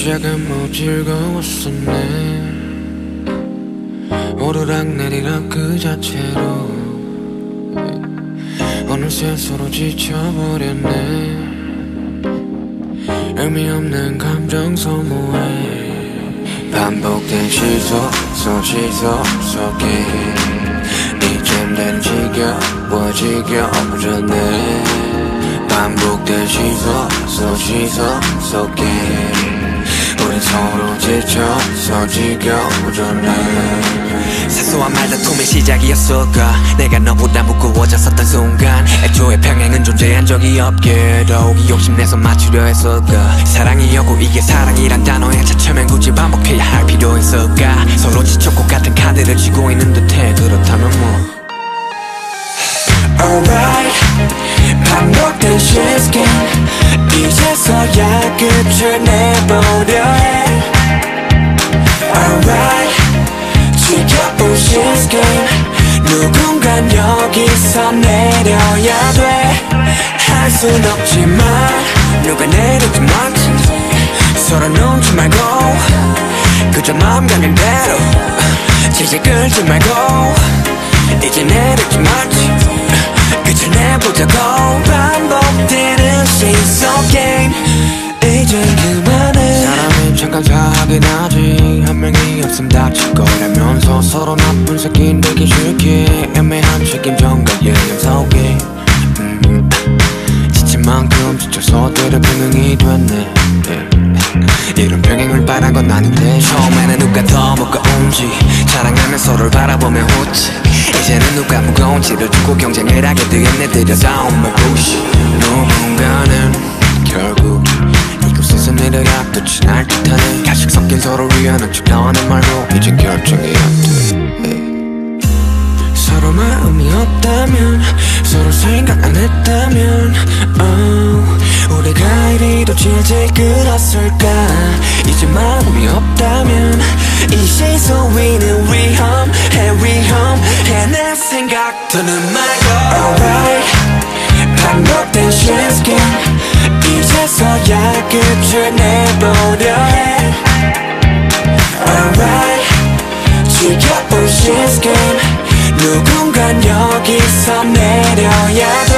시작은 뭐 즐거웠었네 오르락 내리락 그 자체로. 어느새 서로 지쳐버렸네. 의미 없는 감정 소모해 반복된 시소 속 시소 속에 이젠 되는 지겨워 지겨워졌네. 반복된 시소 속 시소 속에 서로 지쳐서 지겨워졌네. 사소한 말다툼의 시작이었을까? 내가 너보다 무거워졌었던 순간. 애초에 평행은 존재한 적이 없게 더욱이 욕심내서 맞추려 했을까? 사랑이었고 이게 사랑이란 단어에 차츰엔 굳이 반복해야 할 필요 있을까? 서로 지쳤고 같은 카드를 쥐고 있는 듯해. 그렇다면 뭐. Alright. 반복된 시스템. 이제서야 끝을 내보려 지겨운 시스템 누군간 여기서 내려야 돼할 순 없지만 누가 내리지 말지. 서로 눈치 말고 그저 마음 가는 대로 질질 끌지 말고 이제 내리지 말지. 끝을 내보자고 반복되는 시속 게임. 이제 그만해. 사람이 잠깐 사하긴 하지. 한 명이 없음 거 서로 나쁜 새끼 되기 싫게. 애매한 책임전과 속에 음, 지친 만큼 지쳐서 때려 병행이 됐네. 예. 이런 병행을 바란 건 아닌데. 처음에는 누가 더 무거운지. 자랑하며 서로를 바라보며 웃지. 이제는 누가 무거운지를 두고 경쟁을 하게 되었네. 들여다온 말부시 누군가는 결국 이곳에서 내려야 끝이 날 듯하네. 가식 섞인 서로 위하는 척 나와는 말고 이젠 결정이 안 마음이 없다면 서로 생각 안 했다면 oh, 우리가 이리도 질질 끌었을까? 이제 마음이 없다면 이 시소 위는 위험해 위험해 내 생각 더는 말고. Alright 반복된 시스템 이제서야 끝을 내보려. 해 Alright 지겨운 시스템 누군간 여 기서 내려야 돼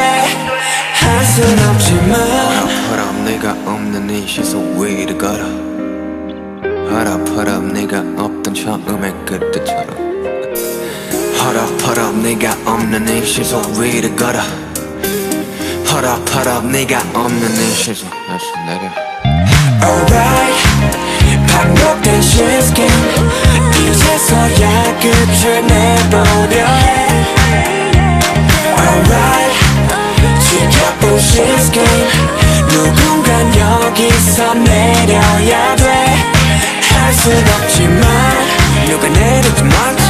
할 순 없지만. 허럽 내가 없는 이 시소 위를 걸어? 허럽 내가 없던 처음의 그때처럼. 허럽 내가 없는 이 시소 위를 걸어? 허럽 내가 없는 이 시소 다시 내려. Alright 반복된 시스템. 이제서야 끝을 내보 지겨운 시스템 누군간 여기서 내려야 돼할 순 없지만 누가 내리지 말지.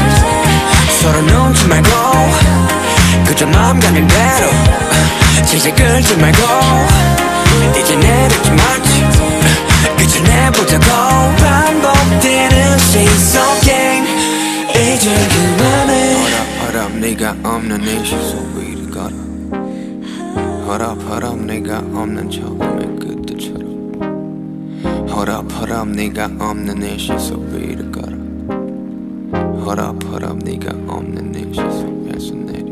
서로 눈치 말고 그저 마음 가는 대로 질질 끌지 말고 이제 내리지 말지. 끝을 내보자고 반복되는 시속 게임. 이제 그만해. 허럽 허럽 네가 없는 이 시소 위를 걸어 허랍허랍 네가 없는 처음의 그때처럼. 허랍허랍 네가 없는 내 시속 위를 걸어 허랍허랍 네가 없는 내 시속에서 내려